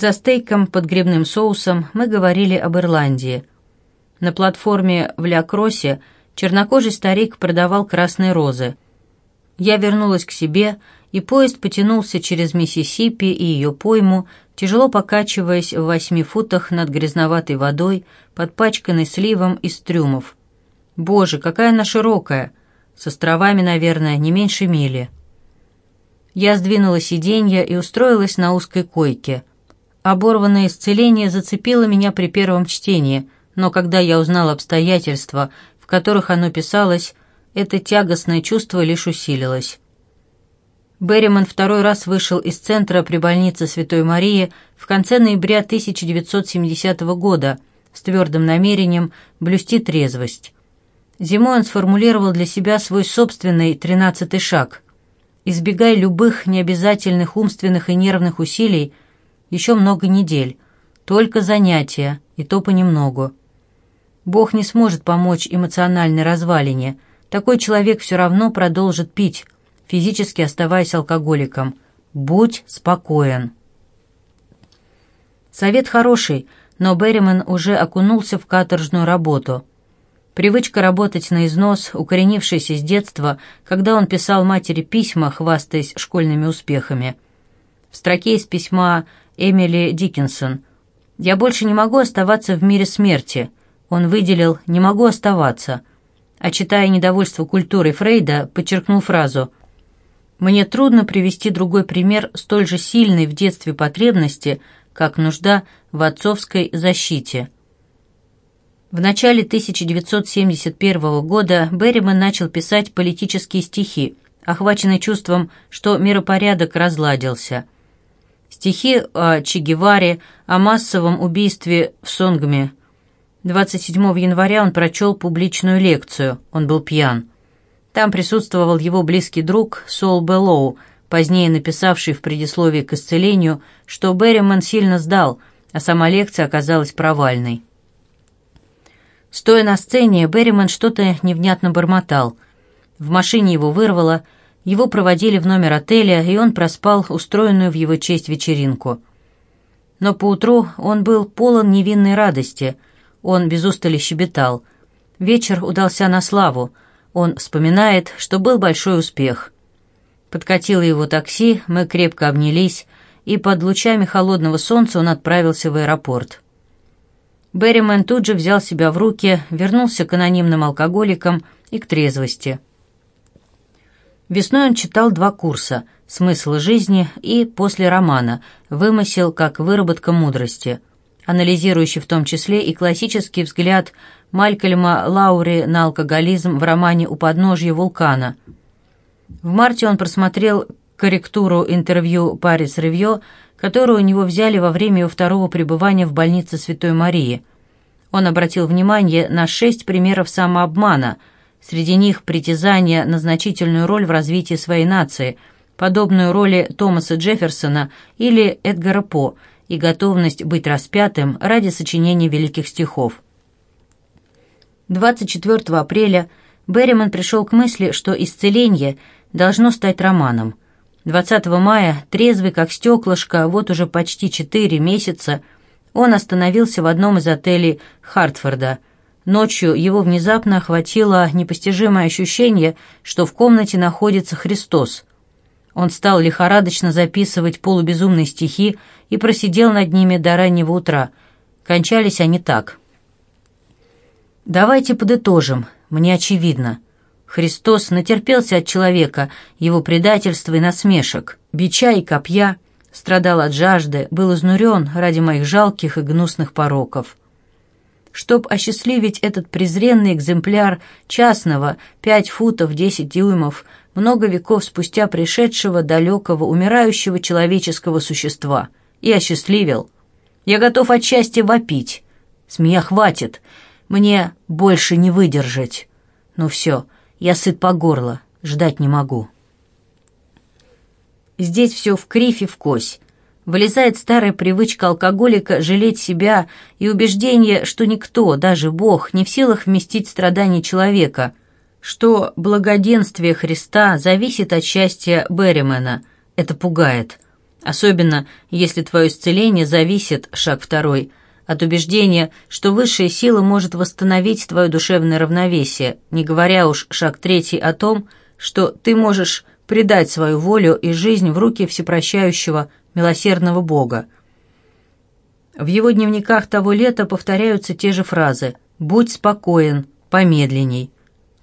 За стейком под грибным соусом мы говорили об Ирландии. На платформе в Ля-Кроссе чернокожий старик продавал красные розы. Я вернулась к себе, и поезд потянулся через Миссисипи и ее пойму, тяжело покачиваясь в восьми футах над грязноватой водой, подпачканной сливом из трюмов. Боже, какая она широкая! С островами, наверное, не меньше мили. Я сдвинула сиденье и устроилась на узкой койке. Оборванное исцеление зацепило меня при первом чтении, но когда я узнал обстоятельства, в которых оно писалось, это тягостное чувство лишь усилилось. Берриман второй раз вышел из центра при больнице Святой Марии в конце ноября 1970 года с твердым намерением блюсти трезвость. Зимой он сформулировал для себя свой собственный тринадцатый шаг. Избегай любых необязательных умственных и нервных усилий еще много недель, только занятия, и то понемногу. Бог не сможет помочь эмоциональной развалине. Такой человек все равно продолжит пить, физически оставаясь алкоголиком. Будь спокоен. Совет хороший, но Берриман уже окунулся в каторжную работу. Привычка работать на износ, укоренившаяся с детства, когда он писал матери письма, хвастаясь школьными успехами. В строке из письма Эмили Диккенсон «Я больше не могу оставаться в мире смерти», он выделил «не могу оставаться», а читая «Недовольство культурой Фрейда», подчеркнул фразу мне трудно привести другой пример столь же сильной в детстве потребности, как нужда в отцовской защите. В начале 1971 года Берриман начал писать политические стихи, охваченный чувством, что миропорядок разладился. Стихи о Че Геваре, о массовом убийстве в Сонгме. 27 января он прочел публичную лекцию, он был пьян. Там присутствовал его близкий друг Сол Беллоу, позднее написавший в предисловии к исцелению, что Берриман сильно сдал, а сама лекция оказалась провальной. Стоя на сцене, Берриман что-то невнятно бормотал. В машине его вырвало, его проводили в номер отеля, и он проспал устроенную в его честь вечеринку. Но поутру он был полон невинной радости, он без устали щебетал. Вечер удался на славу — он вспоминает, что был большой успех. Подкатило его такси, мы крепко обнялись, и под лучами холодного солнца он отправился в аэропорт. Берримен тут же взял себя в руки, вернулся к анонимным алкоголикам и к трезвости. Весной он читал два курса «Смысл жизни» и «После романа» «Вымысел как выработка мудрости», анализирующий в том числе и классический взгляд Малькольма Лаури на алкоголизм в романе «У подножья вулкана». В марте он просмотрел корректуру интервью «Парис Ревье», которую у него взяли во время его второго пребывания в больнице Святой Марии. Он обратил внимание на шесть примеров самообмана, среди них притязание на значительную роль в развитии своей нации, подобную роли Томаса Джефферсона или Эдгара По, и готовность быть распятым ради сочинения великих стихов. 24 апреля Берриман пришел к мысли, что «Исцеление» должно стать романом. 20 мая, трезвый как стеклышко, вот уже почти четыре месяца, он остановился в одном из отелей Хартфорда. Ночью его внезапно охватило непостижимое ощущение, что в комнате находится Христос. Он стал лихорадочно записывать полубезумные стихи и просидел над ними до раннего утра. Кончались они так – Давайте подытожим. Мне очевидно. Христос натерпелся от человека, его предательства и насмешек, бича и копья, страдал от жажды, был изнурен ради моих жалких и гнусных пороков. Чтоб осчастливить этот презренный экземпляр частного, пять футов десять дюймов, много веков спустя пришедшего, далекого, умирающего человеческого существа, и осчастливил. Я готов от счастья вопить. С хватит. Мне больше не выдержать. Ну все, я сыт по горло, ждать не могу. Здесь все в кривь и в кось. Вылезает старая привычка алкоголика жалеть себя и убеждение, что никто, даже Бог, не в силах вместить страдания человека, что благоденствие Христа зависит от счастья Берримена. Это пугает. Особенно, если твое исцеление зависит, шаг второй, от убеждения, что высшая сила может восстановить твое душевное равновесие, не говоря уж шаг третий о том, что ты можешь предать свою волю и жизнь в руки всепрощающего, милосердного Бога. В его дневниках того лета повторяются те же фразы «Будь спокоен, помедленней».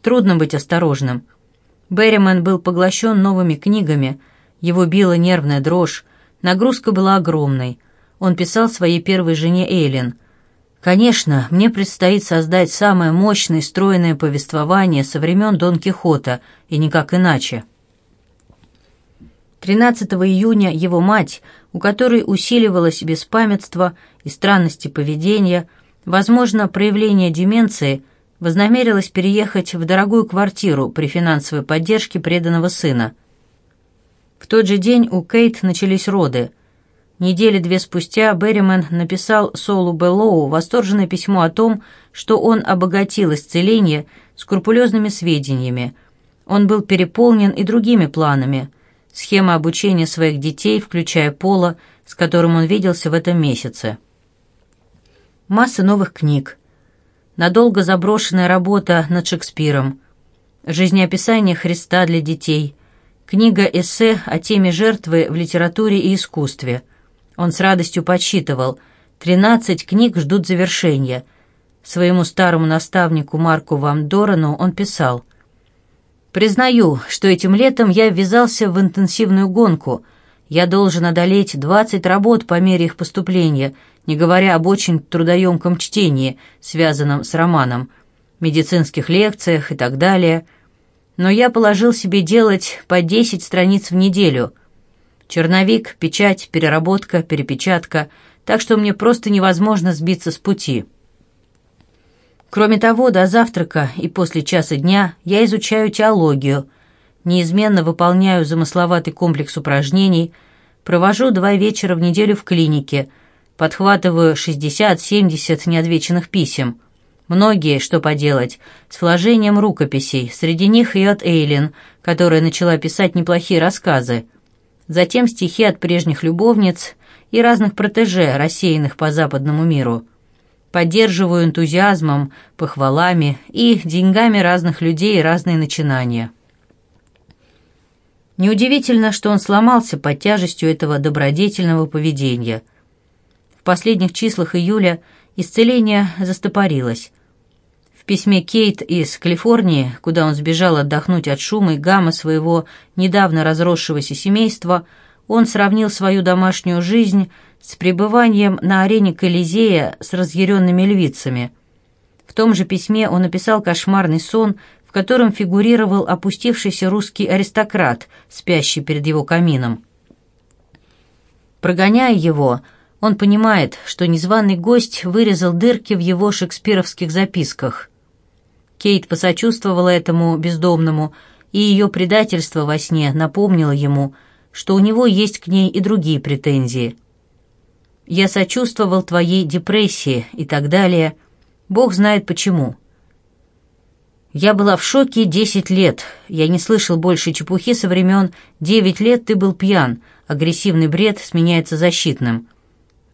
Трудно быть осторожным. Берриман был поглощен новыми книгами, его била нервная дрожь, нагрузка была огромной. Он писал своей первой жене Эйлин. «Конечно, мне предстоит создать самое мощное стройное повествование со времен Дон Кихота, и никак иначе». 13 июня его мать, у которой усиливалось беспамятство и странности поведения, возможно, проявление деменции, вознамерилась переехать в дорогую квартиру при финансовой поддержке преданного сына. В тот же день у Кейт начались роды. Недели две спустя Берримен написал Солу Беллоу восторженное письмо о том, что он обогатил исцеление скрупулезными сведениями. Он был переполнен и другими планами – схема обучения своих детей, включая Пола, с которым он виделся в этом месяце. Масса новых книг. Надолго заброшенная работа над Шекспиром. Жизнеописание Христа для детей. Книга-эссе о теме жертвы в литературе и искусстве. Он с радостью подсчитывал. Тринадцать книг ждут завершения. Своему старому наставнику Марку Вам Дорану он писал – Признаю, что этим летом я ввязался в интенсивную гонку. Я должен одолеть 20 работ по мере их поступления, не говоря об очень трудоемком чтении, связанном с романом, медицинских лекциях и так далее. Но я положил себе делать по 10 страниц в неделю. Черновик, печать, переработка, перепечатка, так что мне просто невозможно сбиться с пути». Кроме того, до завтрака и после часа дня я изучаю теологию, неизменно выполняю замысловатый комплекс упражнений, провожу два вечера в неделю в клинике, подхватываю 60-70 неотвеченных писем. Многие, что поделать, с вложением рукописей, среди них и от Эйлин, которая начала писать неплохие рассказы. Затем стихи от прежних любовниц и разных протеже, рассеянных по западному миру – поддерживаю энтузиазмом, похвалами и деньгами разных людей и разные начинания. Неудивительно, что он сломался под тяжестью этого добродетельного поведения. В последних числах июля исцеление застопорилось. В письме Кейт из Калифорнии, куда он сбежал отдохнуть от шума и гамма своего недавно разросшегося семейства, он сравнил свою домашнюю жизнь с пребыванием на арене Колизея с разъяренными львицами. В том же письме он написал кошмарный сон, в котором фигурировал опустившийся русский аристократ, спящий перед его камином. Прогоняя его, он понимает, что незваный гость вырезал дырки в его шекспировских записках. Кейт посочувствовала этому бездомному, и ее предательство во сне напомнило ему, что у него есть к ней и другие претензии – я сочувствовал твоей депрессии и так далее. Бог знает почему. Я была в шоке десять лет. Я не слышал больше чепухи со времен «девять лет ты был пьян», агрессивный бред сменяется защитным.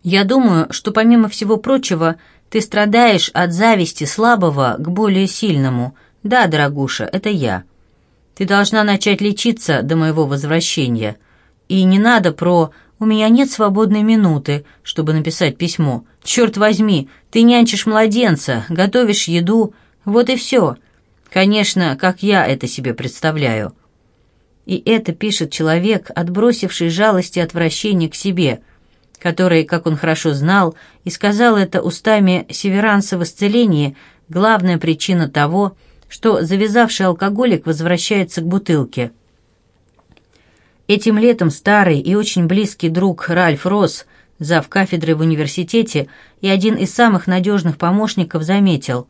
Я думаю, что помимо всего прочего, ты страдаешь от зависти слабого к более сильному. Да, дорогуша, это я. Ты должна начать лечиться до моего возвращения. И не надо про у меня нет свободной минуты, чтобы написать письмо. Черт возьми, ты нянчишь младенца, готовишь еду, вот и все. Конечно, как я это себе представляю. И это пишет человек, отбросивший жалость и отвращение к себе, который, как он хорошо знал, и сказал это устами северанца в исцелении, главная причина того, что завязавший алкоголик возвращается к бутылке – Этим летом старый и очень близкий друг Ральф Росс, зав кафедры в университете и один из самых надежных помощников, заметил,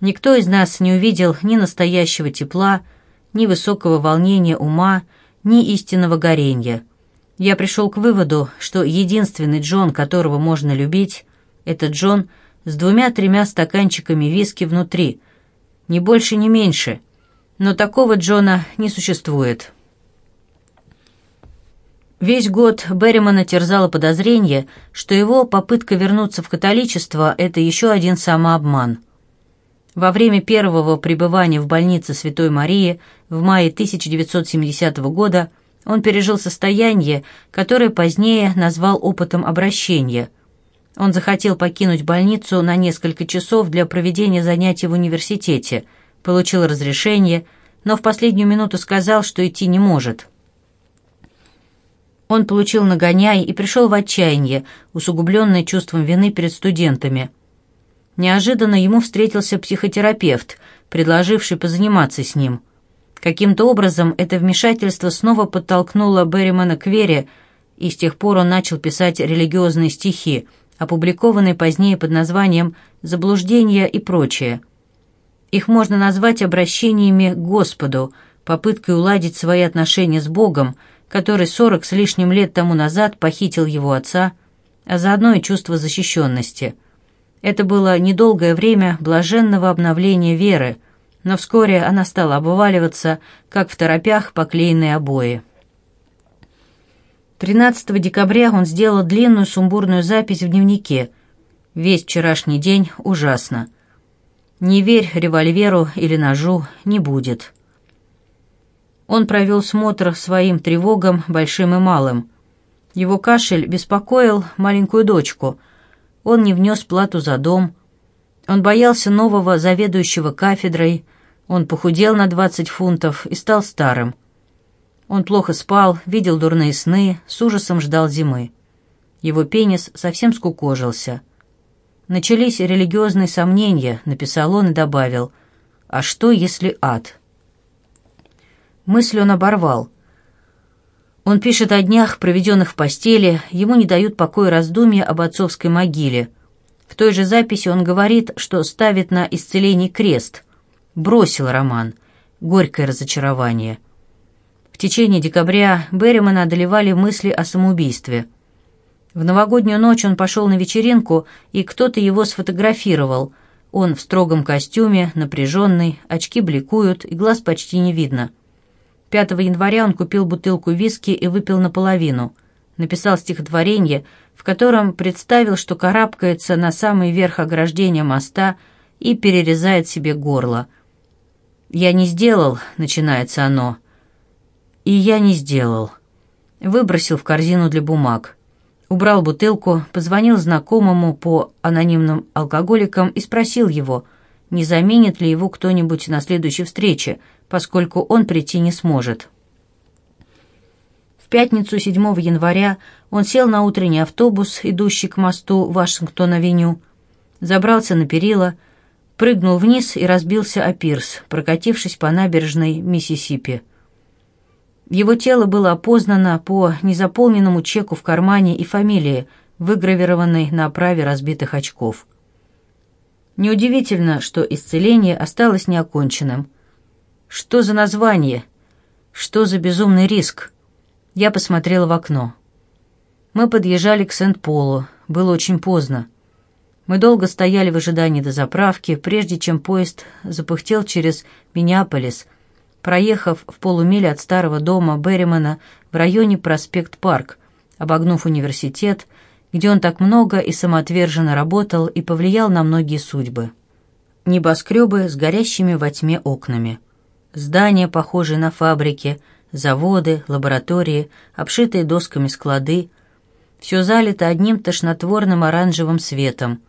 «Никто из нас не увидел ни настоящего тепла, ни высокого волнения ума, ни истинного горения. Я пришел к выводу, что единственный Джон, которого можно любить, это Джон с двумя-тремя стаканчиками виски внутри, ни больше, ни меньше. Но такого Джона не существует». Весь год Берримана терзало подозрение, что его попытка вернуться в католичество – это еще один самообман. Во время первого пребывания в больнице Святой Марии в мае 1970 года он пережил состояние, которое позднее назвал опытом обращения. Он захотел покинуть больницу на несколько часов для проведения занятий в университете, получил разрешение, но в последнюю минуту сказал, что идти не может – он получил нагоняй и пришел в отчаяние, усугубленное чувством вины перед студентами. Неожиданно ему встретился психотерапевт, предложивший позаниматься с ним. Каким-то образом это вмешательство снова подтолкнуло Берримана к вере, и с тех пор он начал писать религиозные стихи, опубликованные позднее под названием «Заблуждения и прочее». Их можно назвать обращениями к Господу, попыткой уладить свои отношения с Богом – который сорок с лишним лет тому назад похитил его отца, а заодно и чувство защищенности. Это было недолгое время блаженного обновления веры, но вскоре она стала обваливаться, как в торопях поклеенные обои. 13 декабря он сделал длинную сумбурную запись в дневнике. Весь вчерашний день ужасно. Не верь револьверу или ножу, не будет. Он провел смотр своим тревогам, большим и малым. Его кашель беспокоил маленькую дочку. Он не внес плату за дом. Он боялся нового заведующего кафедрой. Он похудел на 20 фунтов и стал старым. Он плохо спал, видел дурные сны, с ужасом ждал зимы. Его пенис совсем скукожился. Начались религиозные сомнения, написал он и добавил, «А что, если ад?» Мысль он оборвал. Он пишет о днях, проведенных в постели, ему не дают покоя раздумья об отцовской могиле. В той же записи он говорит, что ставит на исцеление крест. Бросил роман. Горькое разочарование. В течение декабря Берримана одолевали мысли о самоубийстве. В новогоднюю ночь он пошел на вечеринку, и кто-то его сфотографировал. Он в строгом костюме, напряженный, очки бликуют, и глаз почти не видно. 5 января он купил бутылку виски и выпил наполовину. Написал стихотворение, в котором представил, что карабкается на самый верх ограждения моста и перерезает себе горло. «Я не сделал», — начинается оно. «И я не сделал». Выбросил в корзину для бумаг. Убрал бутылку, позвонил знакомому по анонимным алкоголикам и спросил его, не заменит ли его кто-нибудь на следующей встрече, поскольку он прийти не сможет. В пятницу 7 января он сел на утренний автобус, идущий к мосту Вашингтон-авеню, забрался на перила, прыгнул вниз и разбился о пирс, прокатившись по набережной Миссисипи. Его тело было опознано по незаполненному чеку в кармане и фамилии, выгравированной на оправе разбитых очков. Неудивительно, что исцеление осталось неоконченным – что за название? Что за безумный риск? Я посмотрела в окно. Мы подъезжали к Сент-Полу. Было очень поздно. Мы долго стояли в ожидании до заправки, прежде чем поезд запыхтел через Миннеаполис, проехав в полумиле от старого дома Берримана в районе Проспект-Парк, обогнув университет, где он так много и самоотверженно работал и повлиял на многие судьбы. Небоскребы с горящими во тьме окнами – Здания, похожие на фабрики, заводы, лаборатории, обшитые досками склады. Все залито одним тошнотворным оранжевым светом.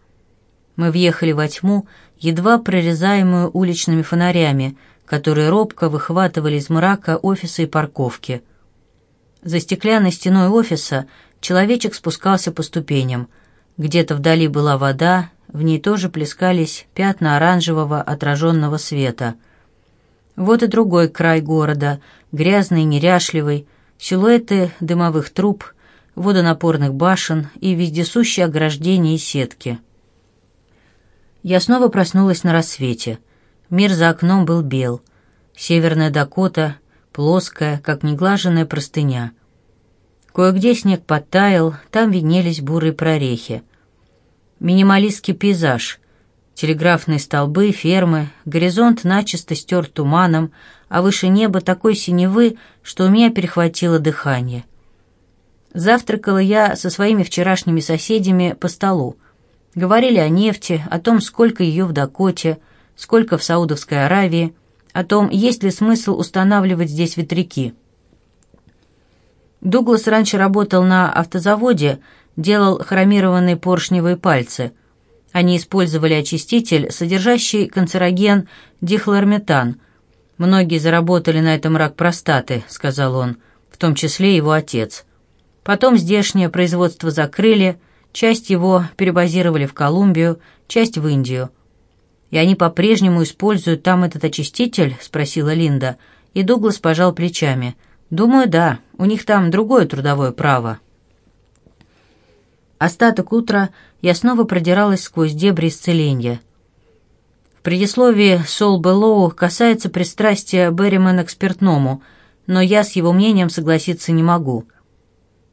Мы въехали во тьму, едва прорезаемую уличными фонарями, которые робко выхватывали из мрака офисы и парковки. За стеклянной стеной офиса человечек спускался по ступеням. Где-то вдали была вода, в ней тоже плескались пятна оранжевого отраженного света — вот и другой край города, грязный, неряшливый, силуэты дымовых труб, водонапорных башен и вездесущие ограждения и сетки. Я снова проснулась на рассвете. Мир за окном был бел. Северная Дакота, плоская, как неглаженная простыня. Кое-где снег подтаял, там виднелись бурые прорехи. Минималистский пейзаж, Телеграфные столбы, фермы, горизонт начисто стер туманом, а выше неба такой синевы, что у меня перехватило дыхание. Завтракала я со своими вчерашними соседями по столу. Говорили о нефти, о том, сколько ее в Дакоте, сколько в Саудовской Аравии, о том, есть ли смысл устанавливать здесь ветряки. Дуглас раньше работал на автозаводе, делал хромированные поршневые пальцы. Они использовали очиститель, содержащий канцероген дихлорметан. «Многие заработали на этом рак простаты», — сказал он, в том числе его отец. Потом здешнее производство закрыли, часть его перебазировали в Колумбию, часть в Индию. «И они по-прежнему используют там этот очиститель?» — спросила Линда, и Дуглас пожал плечами — «Думаю, да. У них там другое трудовое право». Остаток утра я снова продиралась сквозь дебри исцеления. В предисловии Сол Беллоу касается пристрастия Берримена к спиртному, но я с его мнением согласиться не могу.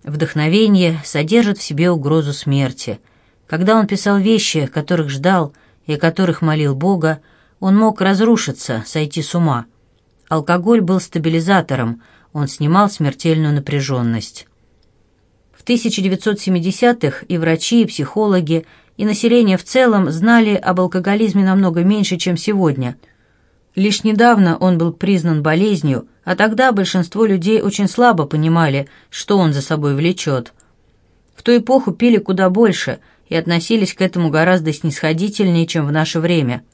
Вдохновение содержит в себе угрозу смерти. Когда он писал вещи, которых ждал и которых молил Бога, он мог разрушиться, сойти с ума. Алкоголь был стабилизатором, он снимал смертельную напряженность. В 1970-х и врачи, и психологи, и население в целом знали об алкоголизме намного меньше, чем сегодня. Лишь недавно он был признан болезнью, а тогда большинство людей очень слабо понимали, что он за собой влечет. В ту эпоху пили куда больше и относились к этому гораздо снисходительнее, чем в наше время.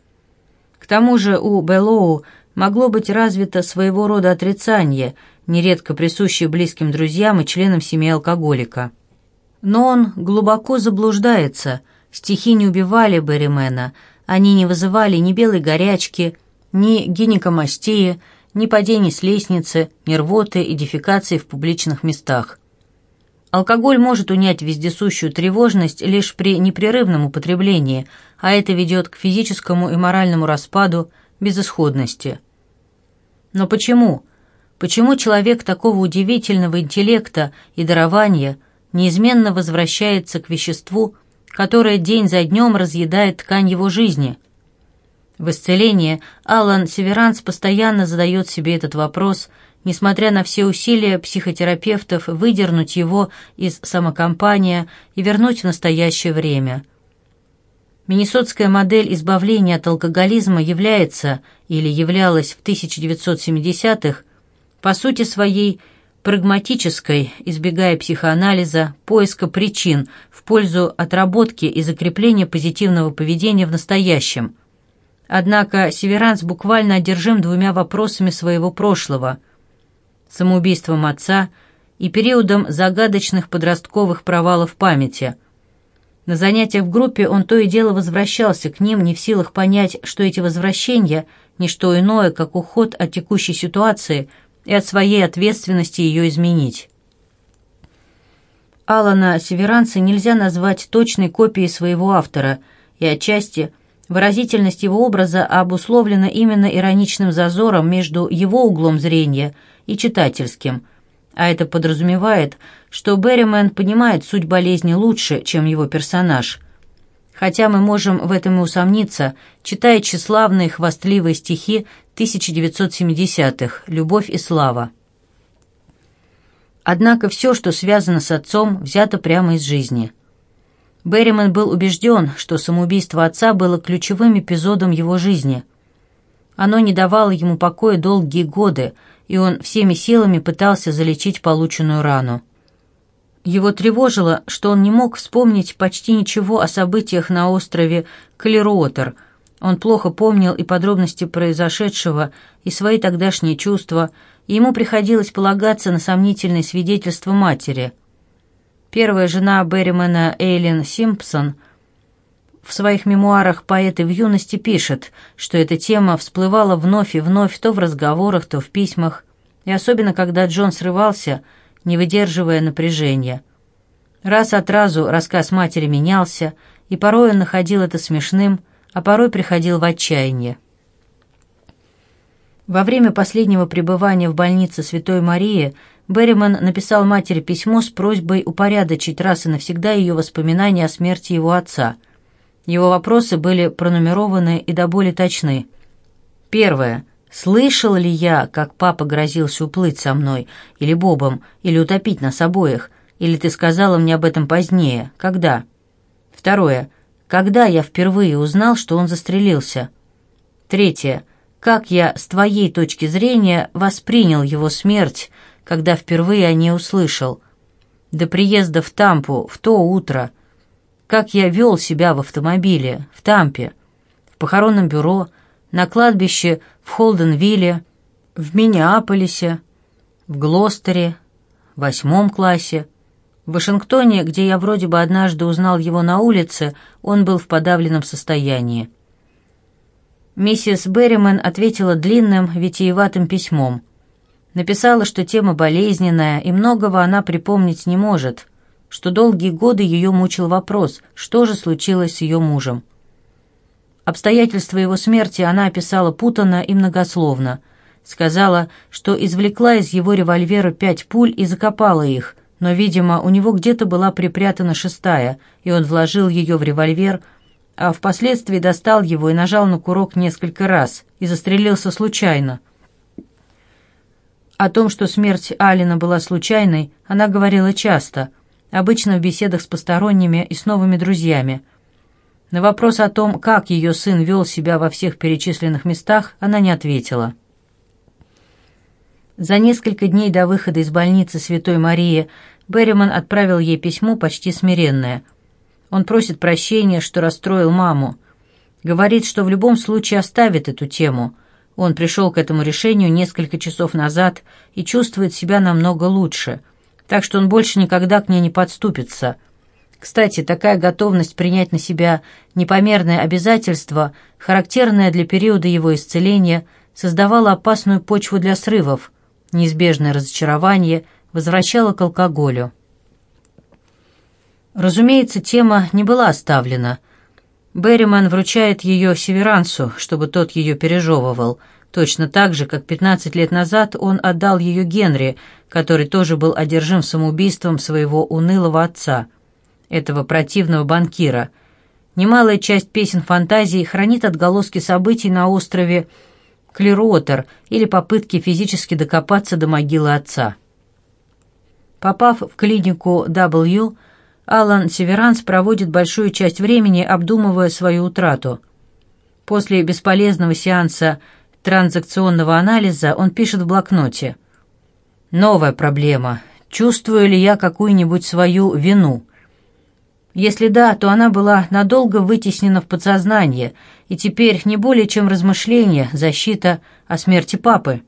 К тому же у Беллоу могло быть развито своего рода отрицание – нередко присущий близким друзьям и членам семьи алкоголика. Но он глубоко заблуждается. Стихи не убивали Берримена, они не вызывали ни белой горячки, ни гинекомастии, ни падений с лестницы, ни рвоты и дефекации в публичных местах. Алкоголь может унять вездесущую тревожность лишь при непрерывном употреблении, а это ведет к физическому и моральному распаду, безысходности. Но почему? Почему человек такого удивительного интеллекта и дарования неизменно возвращается к веществу, которое день за днем разъедает ткань его жизни? В исцелении Алан Северанс постоянно задает себе этот вопрос, несмотря на все усилия психотерапевтов выдернуть его из самокомпания и вернуть в настоящее время. Миннесотская модель избавления от алкоголизма является или являлась в 1970-х по сути своей прагматической, избегая психоанализа, поиска причин в пользу отработки и закрепления позитивного поведения в настоящем. Однако Северанс буквально одержим двумя вопросами своего прошлого – самоубийством отца и периодом загадочных подростковых провалов памяти. На занятиях в группе он то и дело возвращался к ним, не в силах понять, что эти возвращения – не что иное, как уход от текущей ситуации – и от своей ответственности ее изменить. Алана Северанца нельзя назвать точной копией своего автора, и отчасти выразительность его образа обусловлена именно ироничным зазором между его углом зрения и читательским, а это подразумевает, что Берримен понимает суть болезни лучше, чем его персонаж. Хотя мы можем в этом и усомниться, читая тщеславные хвастливые стихи 1970-х «Любовь и слава». Однако все, что связано с отцом, взято прямо из жизни. Берриман был убежден, что самоубийство отца было ключевым эпизодом его жизни. Оно не давало ему покоя долгие годы, и он всеми силами пытался залечить полученную рану. Его тревожило, что он не мог вспомнить почти ничего о событиях на острове Калеруотер – он плохо помнил и подробности произошедшего, и свои тогдашние чувства, и ему приходилось полагаться на сомнительные свидетельства матери. Первая жена Берримена Эйлин Симпсон в своих мемуарах поэты в юности пишет, что эта тема всплывала вновь и вновь то в разговорах, то в письмах, и особенно когда Джон срывался, не выдерживая напряжения. Раз от разу рассказ матери менялся, и порой он находил это смешным – а порой приходил в отчаяние. Во время последнего пребывания в больнице Святой Марии Берриман написал матери письмо с просьбой упорядочить раз и навсегда ее воспоминания о смерти его отца. Его вопросы были пронумерованы и до боли точны. Первое. Слышал ли я, как папа грозился уплыть со мной, или Бобом, или утопить нас обоих, Или ты сказала мне об этом позднее? Когда? Второе. Когда я впервые узнал, что он застрелился? Третье. Как я, с твоей точки зрения, воспринял его смерть, когда впервые о ней услышал? До приезда в Тампу, в то утро. Как я вел себя в автомобиле, в Тампе, в похоронном бюро, на кладбище в Холденвилле, в Миннеаполисе, в Глостере, в восьмом классе. В Вашингтоне, где я вроде бы однажды узнал его на улице, он был в подавленном состоянии. Миссис Берриман ответила длинным, витиеватым письмом. Написала, что тема болезненная, и многого она припомнить не может, что долгие годы ее мучил вопрос, что же случилось с ее мужем. Обстоятельства его смерти она описала путанно и многословно. Сказала, что извлекла из его револьвера пять пуль и закопала их, но, видимо, у него где-то была припрятана шестая, и он вложил ее в револьвер, а впоследствии достал его и нажал на курок несколько раз, и застрелился случайно. О том, что смерть Алина была случайной, она говорила часто, обычно в беседах с посторонними и с новыми друзьями – на вопрос о том, как ее сын вел себя во всех перечисленных местах, она не ответила. За несколько дней до выхода из больницы Святой Марии Берриман отправил ей письмо почти смиренное. Он просит прощения, что расстроил маму. Говорит, что в любом случае оставит эту тему. Он пришел к этому решению несколько часов назад и чувствует себя намного лучше, так что он больше никогда к ней не подступится – кстати, такая готовность принять на себя непомерное обязательство, характерное для периода его исцеления, создавала опасную почву для срывов, неизбежное разочарование возвращало к алкоголю. Разумеется, тема не была оставлена. Берриман вручает ее Северансу, чтобы тот ее пережевывал, точно так же, как 15 лет назад он отдал ее Генри, который тоже был одержим самоубийством своего унылого отца – этого противного банкира. Немалая часть песен фантазии хранит отголоски событий на острове Клиротер или попытки физически докопаться до могилы отца. Попав в клинику W, Алан Северанс проводит большую часть времени, обдумывая свою утрату. После бесполезного сеанса транзакционного анализа он пишет в блокноте. «Новая проблема. Чувствую ли я какую-нибудь свою вину?» Если да, то она была надолго вытеснена в подсознание, и теперь не более чем размышление, защита о смерти папы.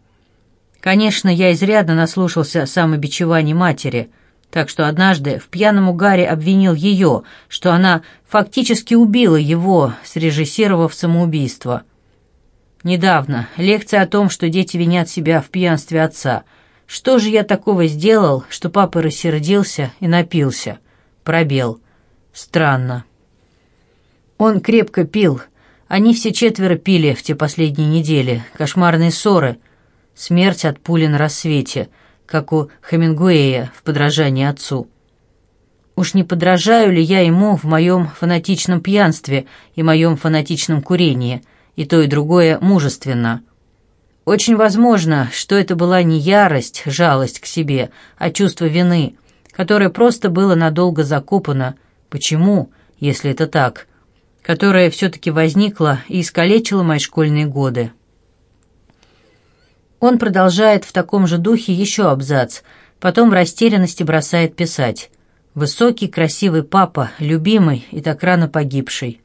Конечно, я изрядно наслушался самобичеваний матери, так что однажды в пьяном угаре обвинил ее, что она фактически убила его, срежиссировав самоубийство. Недавно лекция о том, что дети винят себя в пьянстве отца. Что же я такого сделал, что папа рассердился и напился? Пробел. Странно. Он крепко пил. Они все четверо пили в те последние недели. Кошмарные ссоры. Смерть от пули на рассвете, как у Хемингуэя в подражании отцу. Уж не подражаю ли я ему в моем фанатичном пьянстве и моем фанатичном курении, и то и другое мужественно. Очень возможно, что это была не ярость, жалость к себе, а чувство вины, которое просто было надолго закопано, Почему, если это так? Которая все-таки возникла и искалечила мои школьные годы. Он продолжает в таком же духе еще абзац, потом в растерянности бросает писать. Высокий, красивый папа, любимый и так рано погибший.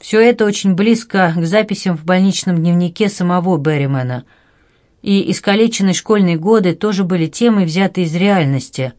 Все это очень близко к записям в больничном дневнике самого Берримена. И искалеченные школьные годы тоже были темой, взятой из реальности –